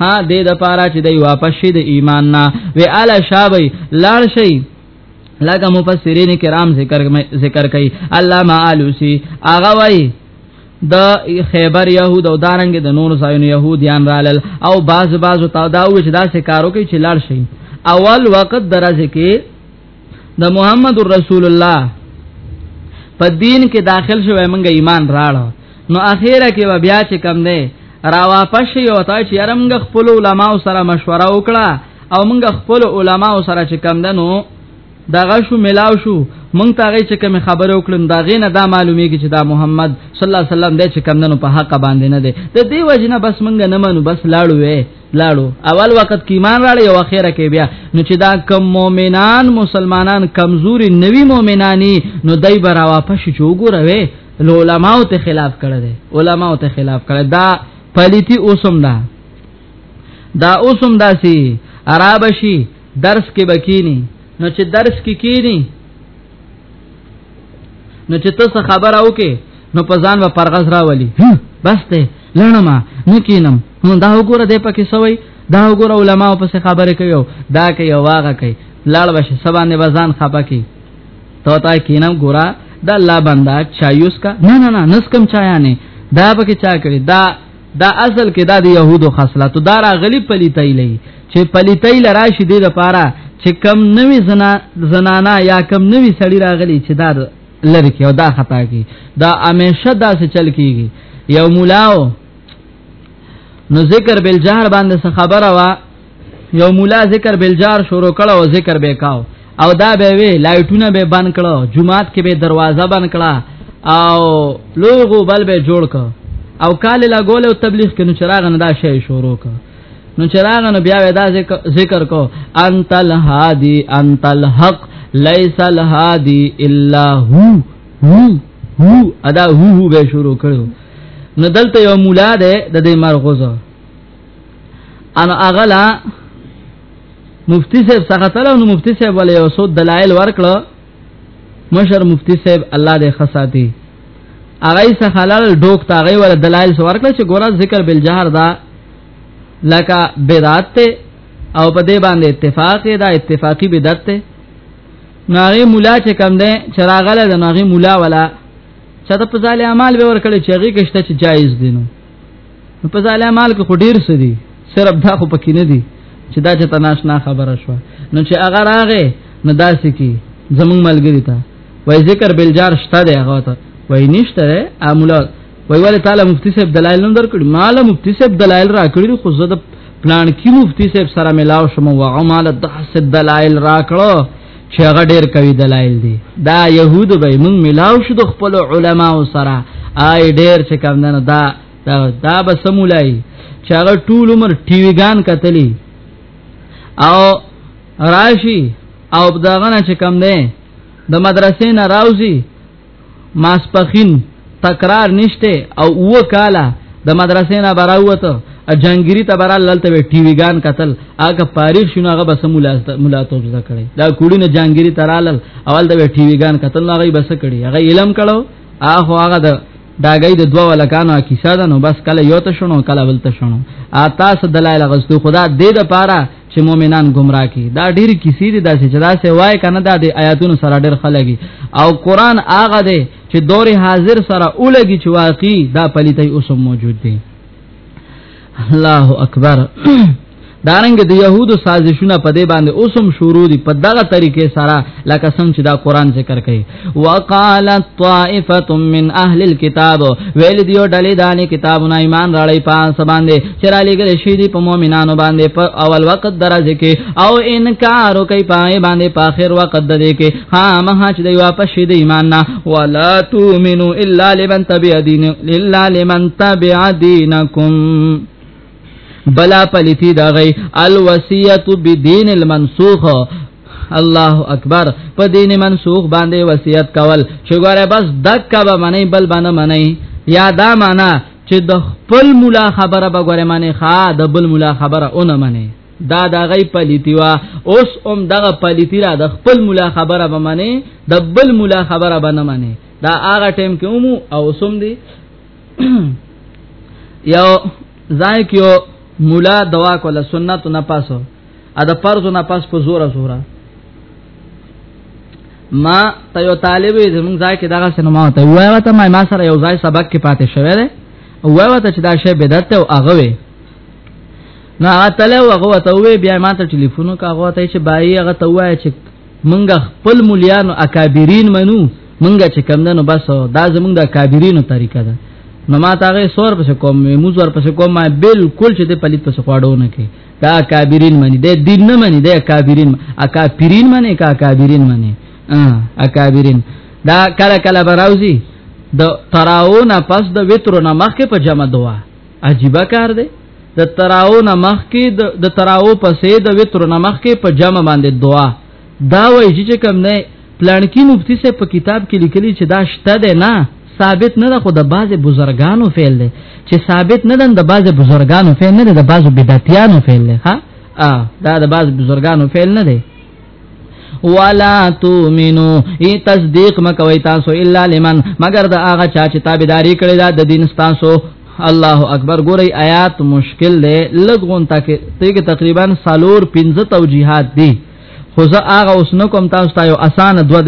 ها دې د پاره چې دی واپس شي د ایمان نه وی الا شابه لاړ شي لکه مفسرین کرام ذکر ذکر کوي علامه علوسی اغه وای د خیبر يهود او دارنګ د نور ځایونو يهوديان رالل او باز باز تا دا و چې دا سکارو کې چې لاړ شي اول وخت درځه کې د محمد رسول الله په دین کې داخل شوه موږ ایمان راړو نو اخیره کې بیا چې کم دی را واپس شي او تا چې رمغ خپل علما سره مشوره وکړه او موږ خپل علما سره چې کم دنو دغه شو ملاو شو مونږ ته هغه چې کوم خبره وکړم دا غینه دا معلومیږي چې دا محمد صلی الله علیه وسلم د چې کم دنو په حق باندې نه دی د دې وجنه بس مونږ نه منو بس لاړو وې لاړو اول وخت کې ایمان راړې او اخره کې بیا نو چې دا کم مؤمنان مسلمانان کمزوري نوی مؤمنانی نو دای برا واپس چې وګوروي علماء ته خلاف کړه دي علماء ته خلاف کړه دا پلیتی اوسم دا دا اوسم داسي عربشي درس کې بکینی نو چې درس کې کینی نو چې تاسو خبر او کې نو په ځان و پرغز راولي بس ته لړما نکینم نو دا وګوره د پکې سوی دا وګوره علما په څه خبره کوي دا کوي واغه کوي لاړ بشه سبا نه بزان خپه کی تو تا کینم ګورا د الله بندا چایوس کا نه نه نه نس کم چایا نه دا پکې چا کړی دا دا اصل کې دا د يهودو خصلت دا را غلی پلیتای لې چې پلیتای لراشي د لپاره چې کم نوې زنا زنانا یا کم نوې سړی راغلی چې دا لری کې او دا خطا کی دا همیشه دا څه چل کیږي یو مولاو نو ذکر بل جهر باندې څه خبره وا یو مولا ذکر بل جهر شروع کړه او ذکر به کاو او دا به وی لایټونه به بند کړه جمعات کې به دروازه بند کړه او لوغو بل به جوړ کړه او کال لا ګول او تبلیغ کینو چراغ نه دا شی شروع ک نو چراغ نو بیا ودا ذکر کو انت الهادی انت الحق لیس الهادی الا هو هو هو ادا هو هو به شروع کړو نو دلته یو مولا ده د دې مرغوزه انا اغلا مفتی صاحب څنګه تعالی نو مفتی صاحب ولې یو څو دلایل ورکړه مشر مفتی صاحب الله دې خصاتی اغه یې څخه حلال ډوک تا غي ول دلایل سو ورکړه چې ګورا ذکر بل جهر دا لکه بدعت ته او په دې باندې اتفاق دا اتفاقی بدعت ته ناغي مولا چې کم ده چراغله د ناغي مولا ولا چې دا په ځاله اعمال به ورکړي چې هغه کشته چې جایز دي نو په ځاله اعمال کې خو ډیر څه دي صرف دا خو پکې نه دي چې دا چې تناش نه خبره شو نو چې اگر هغه نه داسې کی زمونږ ملګری ته وای ذکر بل جار شته دی هغه ته وای نشته دی امولا وای ول تعالی مفتی صاحب دلایل نوم درکړي مال مفتی صاحب دلایل را کړی خو زه د پلان کی مفتی صاحب سره ملاو شوم و عمل د دلایل را کړو چې هغه ډېر کوي دلایل دي دا يهود به موږ ملاو شو د خپل علما او سره آی ډېر چې کم نه دا دا, دا به سمولای چې هغه ټول عمر ټي وي ګان کتلی او راشي او داغه نه چې کم نه د مدرسې نه راوځي ماسپخین تکرار نشته او و کاله د مدرسې نه براوته جنگيري ته برال لته وی ټي وی ګان قتل هغه فارغ شونه هغه بس ملاتوب زده کړي دا کوړي نه جنگيري ترالل اول د ټي وی ګان قتل نه غي بس کړي هغه علم کړو اخو هغه د داګي د دوه ولکانو کیسه ده نو بس کله یو ته شونو کله بل ته شونو ا تاسو دلایل غستو خدا دې د پاره چې مؤمنان گمراه کی دا ډیر کیسې دي دا چې دا سه وای کنه دا د آیاتونو سره ډیر خلګي او قران هغه دی چې دور حاضر سره اولګي چې واقعي دا پلیتي اوس موجود دي الله اکبر دارنګ د يهودو سازشونه په دې باندې اوسم شروع دي په دغه طریقې سره لکه څنګه چې دا قران ذکر کوي وقالت طائفه من اهل الكتاب ویل دیو ډلې دانه کتابونه ایمان راړی پاس باندې چرای لګل شي دی په مؤمنانو باندې په اول وخت درځي کې او انکار کوي پای باندې په اخر وخت د دې کې ها مها چې دی واپس شي دی ایمان نه ولا تؤمنو الا لمن تبع دین الا لمن تبع دینکم بلا پلیتی دا غي الوصیت بدین المنسوخ الله اکبر په دین منسوخ باندې وصیت کول چې ګوره بس دک به منی بل باندې منی یا دا معنا چې د خپل مولا خبره به ګوره منی ښا د بل مولا خبره اونه منی دا دا غي پلیتی وا اوس هم دغه پلیتی را د خپل مولا خبره به منی د بل مولا خبره به نه منی دا هغه ټیم کې اومو او سم دی یو ځای کې یو مولا دوا کوله سنت نه پاسو ا د فرض نه پاس په زور زور ما ته یو طالب زمونږ ځای کې دغه سينما ته وای وته ما ما سره یو ځای سبق کې پاتې شوی دی وای وته چې دا شی بدعت او هغه وي نو هغه تله هغه ته وی بیا ما ته ټلیفون وکړ هغه ته چې بای هغه ته وای چې منګه خپل مليانو اکابرین منو منګه چې کم دنو بس دا زمونږ د اکابرینو طریقه ده نو ما تاغه سور پس کوم موز ور پس کوم ما بالکل چې د پلیت پس خواړو نه کې دا اکابرین منی د دین نه منی د اکابرین اکابرین منی کا اکابرین منی ا اکابرین دا کله کله براوزی د تراو نه پس د وترو نه مخکې په جمع دوا عجیب کار دی د تراو نمخ کې د تراو پسې د وتر نمخ کې په جمع باندې دعا دا وایي چې کوم نه پلانکی مفتی سے په کتاب کې لیکلي چې دا شته ده نه ثابت نه ده خو د بعض بزرګانو فعل دی چې ثابت نه ده د بعض بزرګانو فعل نه ده د بعض بدعتیانو فعل دی ها دا د بعض بزرګانو فعل نه دی ولا تؤمنو ای تصدیق مکوي تاسو الا لمن مگر دا هغه چا چې تابعداري کړی دا د دین تاسو الله اکبر ګوري آیات مشکل دی لګون تک ته تقریبا سالور 15 توجیهات دي خو زه هغه اوس نو کوم تاسو ته یو اسانه دو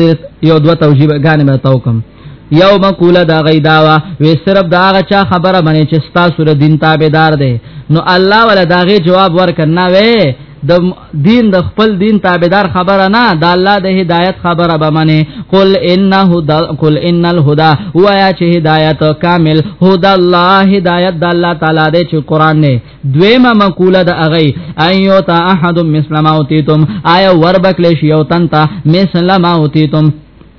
یو دو توجیه غانې مې تاو کوم یو مقوله دا غیداوا وی صرف دا غا چا خبره باندې چې ستا سور دین تابعدار دی نو الله ولا دا غي جواب ورکنا وی د دین د خپل دین تابعدار خبره نه د الله د هدایت خبره به منی قل انه قل ان الهدى هو یا چې هدایت کامل هدا الله هدایت د الله تعالی د چې قران نه دویمه مقوله د اغي ايو تا احد مسلمه اوتیتم آیا وربکلی شی او تنتا مسلمه اوتیتم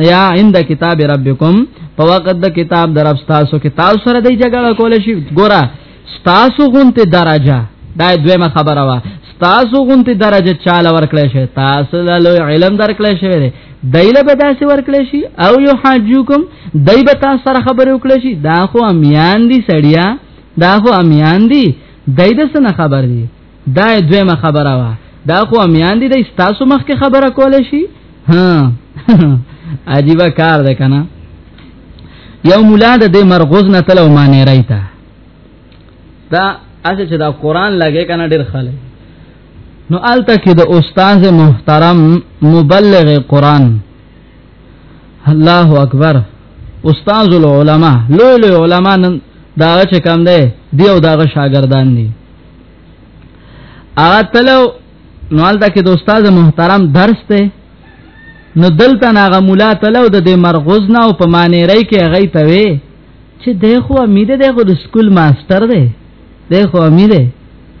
نیا عند کتاب ربکم په وخت د کتاب در رب تاسو کې تاسو سره د جګړه کول شي ګوره تاسو غونته درجه دا دویمه خبره وا تاسو غونته درجه چاله ورکړی شي تاسو له علم درکړی شي دی دایله به داسې ورکړی شي او یو حاجوکم دای به تاسو سره خبرې وکړی شي دا خو امیان دي سړیا دا خو امیان دي دای د سن خبر دي دا دویمه خبره وا دا خو امیان دي د تاسو مخ کې خبره کول شي ها عجیب کار ده کنه یو مولا د دې مرغوز نه تلو معنی رایتا دا اسه چې دا قران لګې کنه ډیر خاله نو الته کې د استاد محترم مبلغ قران الله اکبر استاد العلماء لوی لوی علما دا چې کم دی دیو دا شاګردان دي هغه تلو نو الته کې د استاد محترم درس ته نو دلته ناغه مولا تلو د مرغوز نه او په معنی رای کې هغه ته وی چې دغه امید دغه د سکول ماستر دی دغه امید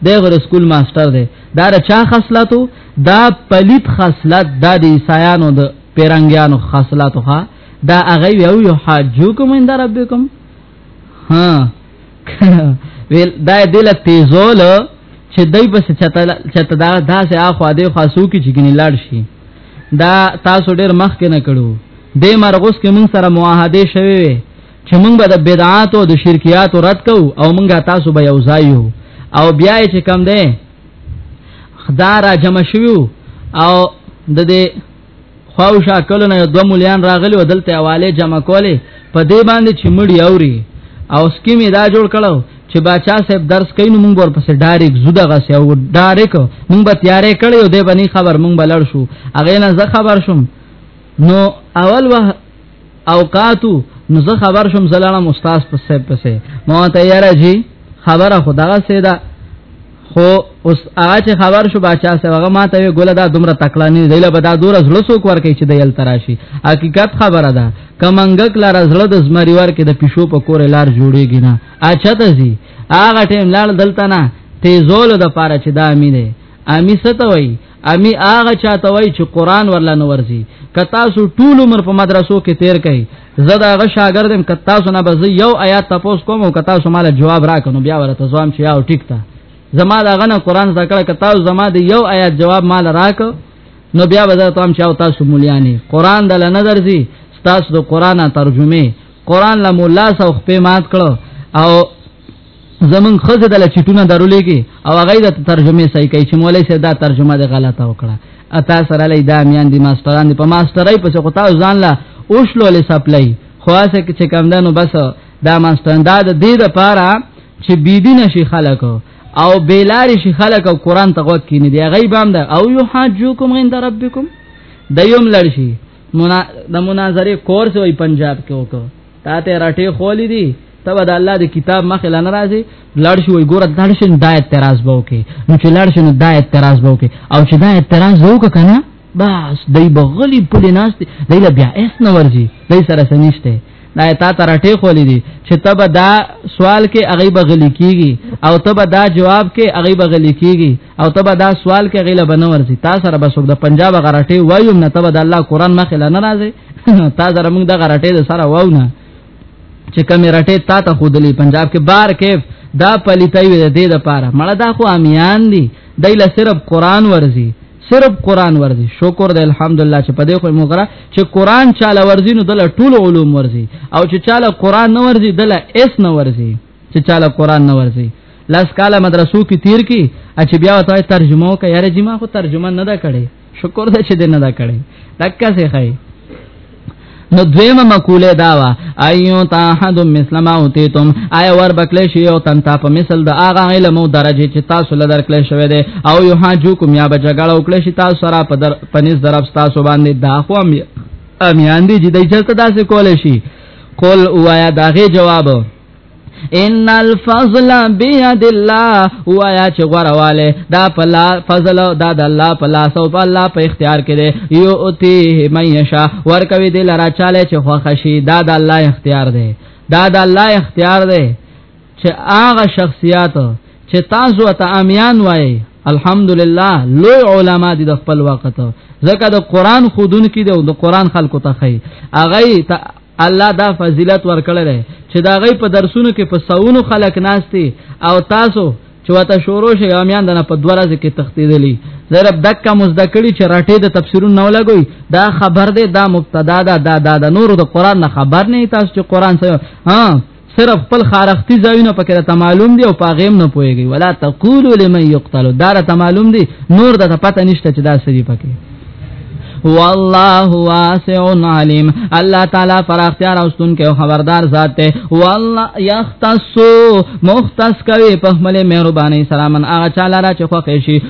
دغه د سکول ماستر دی دا د چا خصلتو دا پلیت خصلت دا د عیسایانو د پیرنګیانو خصلتو ها دا هغه یو یو حاجوکم عند ربکم ها ویل دا دل تیزول چې دای بس چته چته دا داسې اخو دې خاصو کې چې ګنې لاړ شي دا تاسو ډېر مخ کې نه کړو دې مرغوس کې مون سره معاهده شوی وي چې مونږ به د بدعات او د شرکیات رد کو او مونږه تاسو به یو ځای یو او بیا چې کم ده خدای را جمع شوو او د دې خواو شا کله نه دوه مليان راغلي او دلته حواله جمع کوله په دې باندې چې مړی اوري او سکیم دا جوړ کړو چې بچا صاحب درس کین مونږ ورپسې ډایرک زوده غسه او ډایرک مونږ به تیارې کړې او دې باندې خبر مونږ بلړ شو اغه نه زه خبر شوم نو اول وه اوقاتو نو زه خبر شوم زلالم استاد په سب پسې مو ته یاره جی خبره خدا سیدا خو اوس هغه چې خبر شو بچا سره ما ته ګوله دا دومره تکړه نه دی لبه دا دور زړه سو کور کوي چې د یل تراشی حقیقت خبره ده کمنګک لار زړه د زمری ور کې د پښو په کور لار جوړیږي نه اچھا ته زی هغه ټیم لال دلته نه تیزول د پاره چې دا امینه امی ستوي امی هغه چاته وای چې قران ورلا نه ورزي کتا سو ټول عمر په مدرسو کې تیر کړي زدا غ شاګردم کتا سو نه بز یو آیات تاسو کوم کتا سو مال جواب راکنو بیا ورته ځوام چې یاو ټیک تا زما دا غنه قران ذکر کتا سو زما د یو آیات جواب مال راک نو بیا ودا تام چې تاسو مولیانی قران د نظر زی تاسو د قران ترجمه قران له مولا سو خپې مات کړو او زمون خزه د لچټونه درولېږي او هغه د ترجمه صحیح کوي چې مولای سره دا ترجمه د غلطه وکړه اتا سره لې دا میان دي ماستران دي په ماسترای په څه کوتا ځان لا اوښلو لې سپلای خاصه کې چې کم دنو بس دا ماستران دا د دې د پاره چې بيدی نشي خلک او بیلار شي خلک او قران ته غوږ کینې دی غیب هم ده او یو حاجوکم عند ربکم د یوم لړشي د مناظره کورس وي پنجاب کې وکړه تا ته راټي خولې دي تبه د الله د کتاب مخ لا ناراضي لړ شو ګور لړ شین دا اعتراض بو کې نو چې لړ شین دا اعتراض بو کې او چې دا اعتراض وو کنه بس دای بغلی په لناست دای لا بیا اس نه ورځي دای سره سنشته دا تا تر ټی خولې دي چې تب دا سوال کې اغي بغلی کیږي او تب دا جواب کې اغي بغلی کیږي او تبا دا سوال کې غیله بنه ورسي تا سره بس د پنجاب غراټي وایم نه تبا د الله قران مخه لنه راځي تا سره موږ د غراټي د سره واو نه چې کمه راټي تا ته خودلې پنجاب کې بار کیف دا پلیتای وي د دې لپاره مړه دا خو امیان دي دایله صرف قران ورزي صرف قران ورزي شکر د الحمدلله چې په دې خو موږ چې قران چاله ورزي نو د ټول علوم ورزي او چې چاله قران نه ورزي د اس نه ورزي چې چاله قران نه ورځي لاس کاله مدرسو کې تیر کی چې بیا وته ترجمه وکړه یاره چې ما خو ترجمه نه دا کړې شکر دې چې دې نه دا کړې دکا سي خای نو دویمه مقوله دا وا ایو تا حد مسلم او تی تم آی ور بکلی شی او تن تا په مثل د اغه علم او درجه چې تاسو لدر کلی شوی دی او یو حاجو کوم یا بجګړه وکړی شی تاسو سره په در پنځ درف تاسو باندې دا خو امیان دي چې دای چرته داسې کول شي قل وایا داغه جواب ان الفضل بيد الله وایا چې غورواله دا پلا فضل دا د الله پلا سو په الله په اختیار کې دی یو اوتی مېشا ور کوي دل را چاله چې خو خشي دا د الله اختیار دی دا د الله اختیار دی چې هغه شخصیات چې تاسو ته امیان وای الحمدلله لوی علما دي د خپل وخت ځکه د قران خودون کې دی او د قران خلکو ته خي اغه ته الله دا فضیلت ورکړل چې دا غي په درسونو کې په سونو خلک ناشتي او تاسو چې وته شروع شي امیان دنه په دوه ورځې کې تختیدلی زرب دکا مزدکړي چې راټې د تفسیرون نه لګوي دا خبر ده دا مبتدا ده دا دا, دا نور د قران نه خبر نه تاسو چې قران سره ها صرف خپل خارختی ځایونه پکې راته معلوم دی او پاغیم نه پويږي ولا تقولوا لمن يقتل دا راته معلوم دی نور د پته نشته چې دا سړي پکې والله واسع علیم الله تعالی فراختیار اوستون کې خبردار ذات ته والله یختص مختص کوي په خپل مهرباني سلامن هغه چاله را چې خوښ شي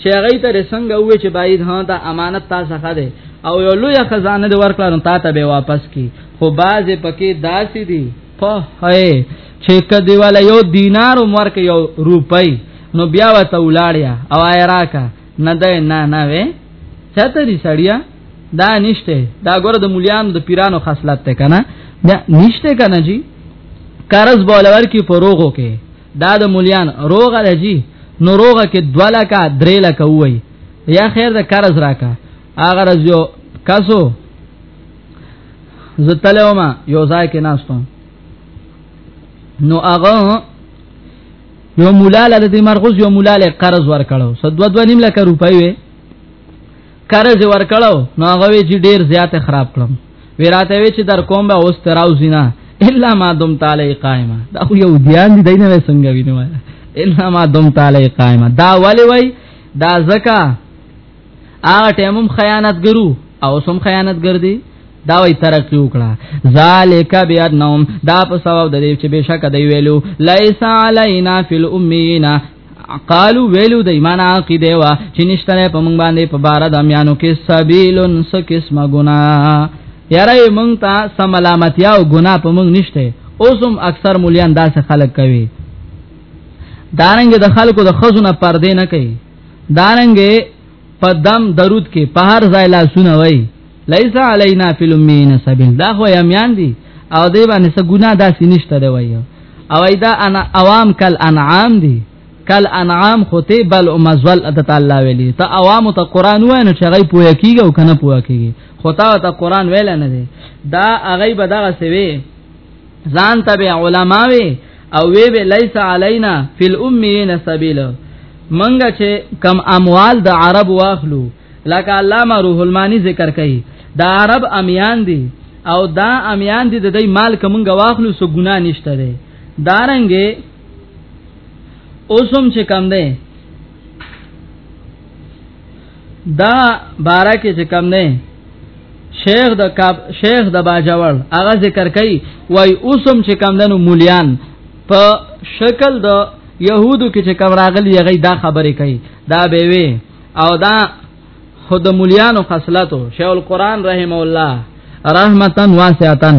چې هغه ته څنګه وې چې باید ها دا امانت تا څخه ده او یو لوی خزانه د ورکړه نو تا ته به واپس کی خو باز پکې داسې دي په هي چې کدی ولا یو دینار عمر کې یو روپۍ نو بیا وته ولاړیا او ایراکا نه ده نه نه وې چاته دي سړیا دا نشته دا ګوره د مليانو د پیرانو خاصلت ته کنه دا نشته کنه جی قرض بولور کی پروغو کې دا د مليان روغه لږي نو روغه کې دولا کا درې لکه وای یا خیر د قرض راکا هغه رز یو کاسو زتلو ما یو ځای کې ناستم نو هغه یو مولاله د مرغوز یو مولاله قرض ورکړو سدو دو نیم لک روپۍ وې قرض ورکړو نو هغه وی چې ډیر زیات خراب کړم ویراته وی چې در کوم به اوس تراو زینا الا ما دم تعالی قائما دا خو یو دیان دی دینه څنګه وینم الا ما دم تعالی قائما دا ولی وی دا زکا هغه ټیمم خیانت ګرو او سم خیانت ګر دی دا وی ترقی وکړه ذالک بیانهم دا په سبب د دې چې بشک دی ویلو لیس علینا فی الامینا قالو ویلو د ایمان عقیده وا چې نشته په مونږ باندې په بار د امیانو کې سبیلن س قسم ګنا یاره مونږ ته سملامتیا او ګنا په مونږ نشته اوسم اکثر مولیان داسې خلک کوي دارنګ د خلکو د خزونه پردې نه کوي دارنګ په دم درود کې په هر ځای لاسونه وای ليس علينا في الامين سبيل دا خو يميان دي او دی باندې څه ګناه داسې نشته دی وایو او ایدا انا عوام کل انعام دي کل انعام خو ته بل مزول د تعالی ویلی ته عوام ته قران وای نه چغی پوهه کیږي او کنه پوهه کیږي خو تا ته قران ویل نه دی دا هغه به دغه سوي ځان ته به علما وي او وی به ليس علينا في الامين سبيل منګه چې کم اموال د عرب واخلو لکه علامه روح المانی ذکر کوي دا عرب امیان دي او دا امیان دي د دې مال کومګه واخلو سو ګنا نشته ده دارنګه اوسم چې کم ده دا بارا کې چې کم ده شیخ د کاب شیخ د باجوړ هغه ذکر کوي وای اوسم چې کم دنو مولیان په شکل د يهودو کې چې کم راغلي هغه دا خبرې کوي دا به وي او دا خود مليانو خصلتو شیخ القران رحم الله رحمتن واسعتن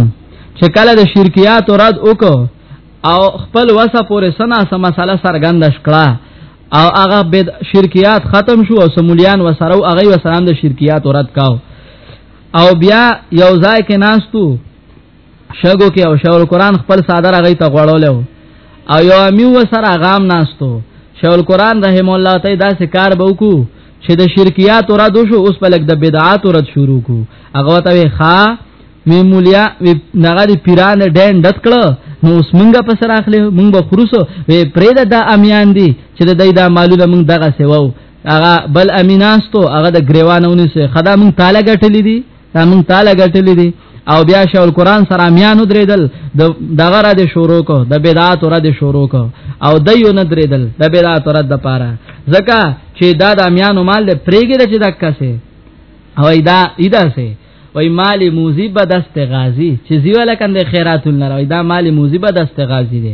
چې کله د شرکیات رد وکړو او خپل وسه پورې سنا سم مسله سرګند شکړه او هغه بد شرکیات ختم شو او سمولیان وسره او هغه وسرام د شرکیات رد کاو او بیا یو ځای کې ناستو شګو کې او شاول قران خپل صادر هغه ته غړول او یو امیو سره غام ناستو شاول قران رحم الله ته دا سکار به وکړو چې د شرکیات را دو شو اوس په لګ د بدعات را شروع کو هغه ته ښا می مولیا نغه دی پیران ډین ډت کړه نو اوس مونږه په سر اخلي مونږ به خروسو وې پرېدا د امیان دي چې د دې دا مالونه مونږ دغه سیوو هغه بل امیناستو هغه د گریوانونی سه خدا مونږ تعالی غټلې دي دا مونږ تعالی ګټلې دي او بیا شول قران سره میانو درېدل د دغه را دي شروع کو د بدعات را دي شروع کو او د یو نه درېدل د بدعات را د پاره ځکه چې دا د میانو مال له پرېګې چې دکا سه او ایدا ایدا سه وای مال موزیبه دست غازی چې زیواله کنده خیراتون لره دا مال موزیبه دست غازی دی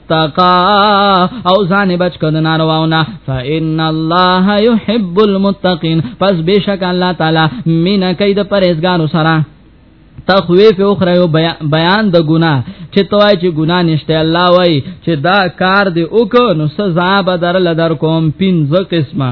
تقا او ځان بچ کړه نارواونه فإن الله يحب المتقين پس بشک الله تعالی مینا کید پرهیزګارو سره تخویف او خره بیان د ګنا چې توای چې ګنا نشته الله وای چې دا کار دی وک نو سزا به درل در کوم پنځه قسمه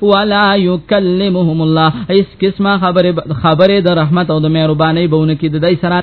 ولا یکلمهم الله اس قسمه خبره خبره د رحمت او د مهرباني بونه کې د دای سره